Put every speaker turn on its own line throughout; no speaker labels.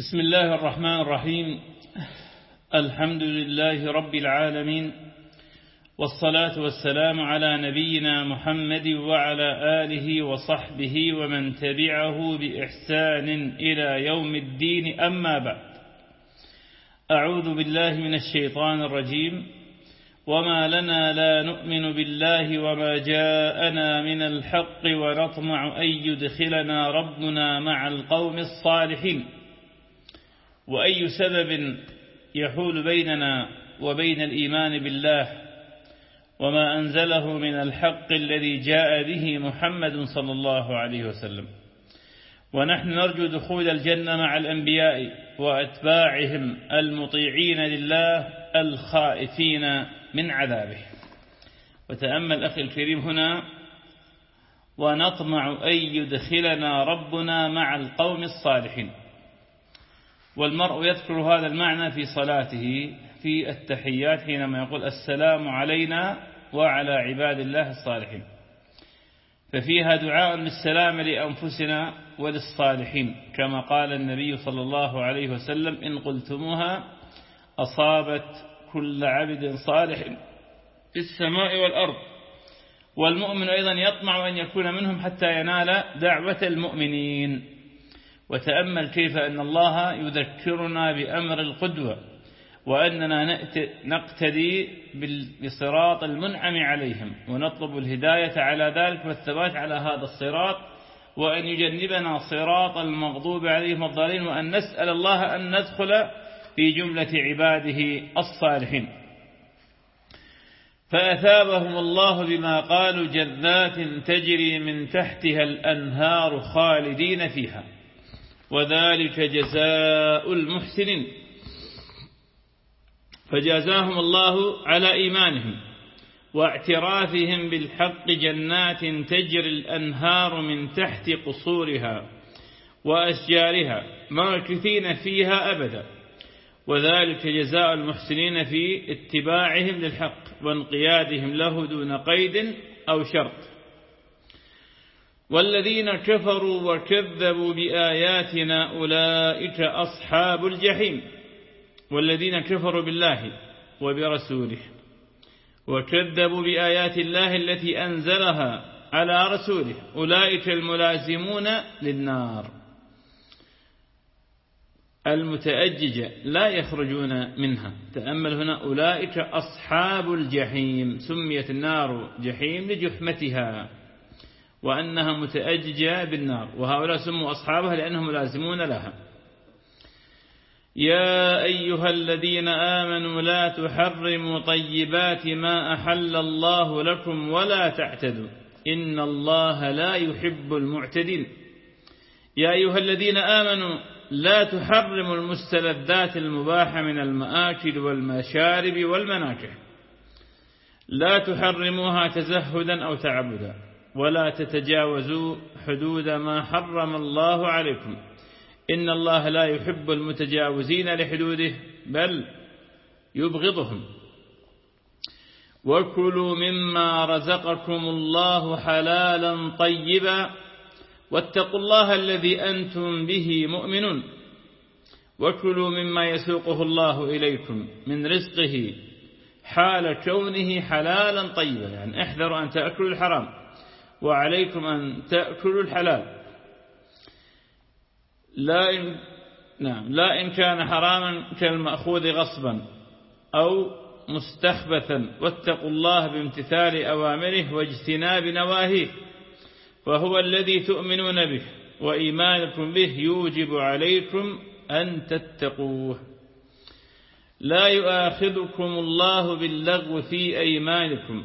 بسم الله الرحمن الرحيم. الحمد لله رب العالمين والصلاة والسلام على نبينا محمد وعلى آله وصحبه ومن تبعه بإحسان إلى يوم الدين. أما بعد أعوذ بالله من الشيطان الرجيم. وما لنا لا نؤمن بالله وما جاءنا من الحق ونطمع أن يدخلنا ربنا مع القوم الصالحين. وأي سبب يحول بيننا وبين الإيمان بالله وما أنزله من الحق الذي جاء به محمد صلى الله عليه وسلم. ونحن نرجو دخول الجنة مع الأنبياء وأتباعهم المطيعين لله الخائفين من عذابه. وتأمل أخي الكريم هنا ونطمع أن يدخلنا ربنا مع القوم الصالحين. والمرء يذكر هذا المعنى في صلاته في التحيات حينما يقول السلام علينا وعلى عباد الله الصالحين. ففيها دعاء بالسلام لأنفسنا وللصالحين كما قال النبي صلى الله عليه وسلم إن قلتموها أصابت كل عبد صالح في السماء والأرض. والمؤمن أيضا يطمع أن يكون منهم حتى ينال دعوة المؤمنين. وتأمل كيف أن الله يذكرنا بأمر القدوة وأننا نقتدي بصراط المنعم عليهم ونطلب الهداية على ذلك والثبات على هذا الصراط وأن يجنبنا صراط المغضوب عليهم الضالين وأن نسأل الله أن ندخل في جملة عباده الصالحين. فأثابهم الله بما قالوا جنات تجري من تحتها الأنهار خالدين فيها. وذلك جزاء المحسنين. فجازاهم الله على إيمانهم واعترافهم بالحق جنات تجري الأنهار من تحت قصورها وأشجارها ماكثين فيها أبدا. وذلك جزاء المحسنين في اتباعهم للحق وانقيادهم له دون قيد أو شرط. والذين كفروا وكذبوا بآياتنا أولئك أصحاب الجحيم. والذين كفروا بالله وبرسوله وكذبوا بآيات الله التي أنزلها على رسوله أولئك الملازمون للنار. المتأججة لا يخرجون منها. تأمل هنا أولئك أصحاب الجحيم. سميت النار جحيم لجحمتها. وأنها متأججة بالنار. وهؤلاء سموا أصحابها لأنهم لازمون لها. يا أيها الذين آمنوا لا تحرموا طيبات ما أحل الله لكم ولا تعتدوا. إن الله لا يحب المعتدين. يا أيها الذين آمنوا لا تحرموا المستلذات المباحة من المآكل والمشارب والمناكح. لا تحرموها تزهدا أو تعبدا. ولا تتجاوزوا حدود ما حرم الله عليكم. إن الله لا يحب المتجاوزين لحدوده بل يبغضهم. وكلوا مما رزقكم الله حلالا طيبا واتقوا الله الذي أنتم به مؤمنون. وكلوا مما يسوقه الله إليكم من رزقه حال كونه حلالا طيبا يعني احذروا أن تأكلوا الحرام. وعليكم أن تأكلوا الحلال. لا إن, نعم لا إن كان حراما كالمأخوذ غصبا أو مستخبثا. واتقوا الله بامتثال أوامره واجتناب نواهيه. فهو الذي تؤمنون به وإيمانكم به يوجب عليكم أن تتقوه. لا يؤاخذكم الله باللغو في أيمانكم.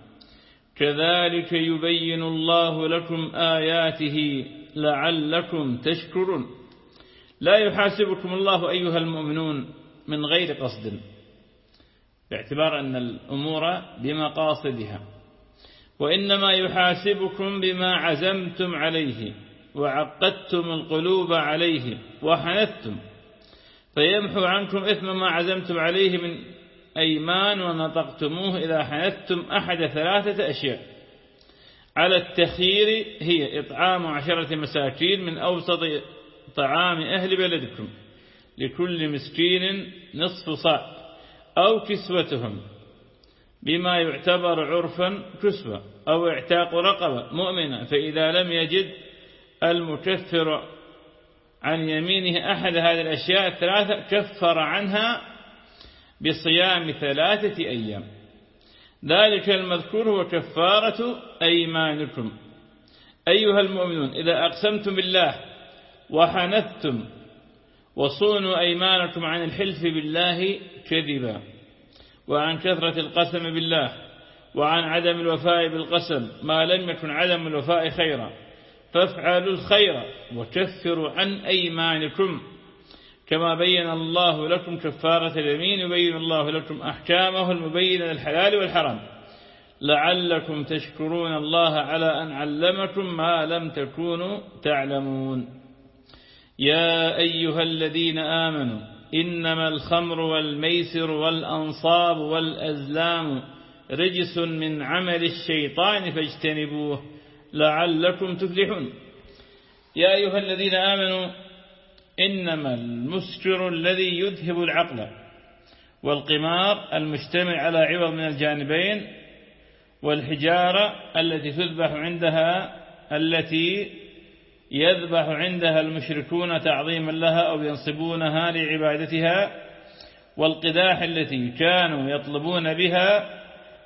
كذلك يبين الله لكم آياته لعلكم تشكرون. لا يحاسبكم الله أيها المؤمنون من غير قصد باعتبار أن الأمور بمقاصدها وإنما يحاسبكم بما عزمتم عليه وعقدتم القلوب عليه وحنثتم فيمحو عنكم إثم ما عزمتم عليه من أيمان ونطقتموه إذا حنثتم أحد ثلاثة أشياء. على التخيير هي إطعام عشرة مساكين من أوسط طعام أهل بلدكم. لكل مسكين نصف صاع أو كسوتهم بما يعتبر عرفا كسوة أو اعتاق رقبة مؤمنة. فإذا لم يجد المكفر عن يمينه أحد هذه الأشياء الثلاثة كفر عنها بصيام ثلاثة أيام. ذلك المذكور هو كفارة أيمانكم. أيها المؤمنون إذا أقسمتم بالله وحنثتم وصونوا أيمانكم عن الحلف بالله كذبا وعن كثرة القسم بالله وعن عدم الوفاء بالقسم ما لم يكن عدم الوفاء خيرا فافعلوا الخير وكفروا عن أيمانكم. كما بين الله لكم كفارة اليمين يبين الله لكم أحكامه المبينة للحلال والحرام. لعلكم تشكرون الله على أن علمكم ما لم تكونوا تعلمون. يا أيها الذين آمنوا إنما الخمر والميسر والأنصاب والأزلام رجس من عمل الشيطان فاجتنبوه لعلكم تفلحون. يا أيها الذين آمنوا إنما المسكر الذي يذهب العقل والقمار المجتمع على عوض من الجانبين والحجارة التي تذبح عندها التي يذبح عندها المشركون تعظيما لها أو ينصبونها لعبادتها والقداح التي كانوا يطلبون بها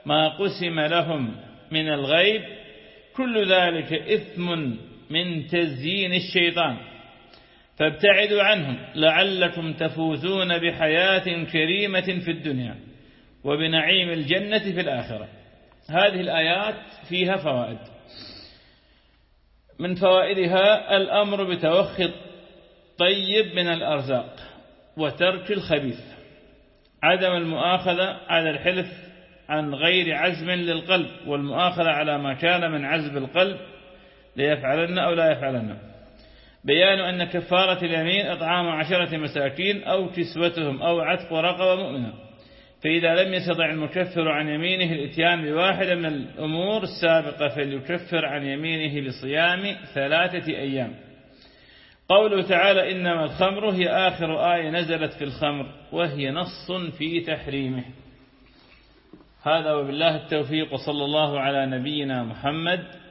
ما قسم لهم من الغيب كل ذلك إثم من تزيين الشيطان فابتعدوا عنهم لعلكم تفوزون بحياة كريمة في الدنيا وبنعيم الجنة في الآخرة. هذه الآيات فيها فوائد. من فوائدها الأمر بتوخي الطيب من الأرزاق وترك الخبيث عدم المؤاخذة على الحلف عن غير عزم للقلب والمؤاخذة على ما كان من عزب القلب ليفعلن أو لا يفعلن. بيان أن كفارة اليمين إطعام عشرة مساكين أو كسوتهم أو عتق رقبة مؤمنة فإذا لم يستطع المكفر عن يمينه الإتيان بواحدة من الأمور السابقة فليكفر عن يمينه بصيام ثلاثة أيام. قوله تعالى إنما الخمر هي آخر آية نزلت في الخمر وهي نص في تحريمه. هذا وبالله التوفيق وصلى الله على نبينا محمد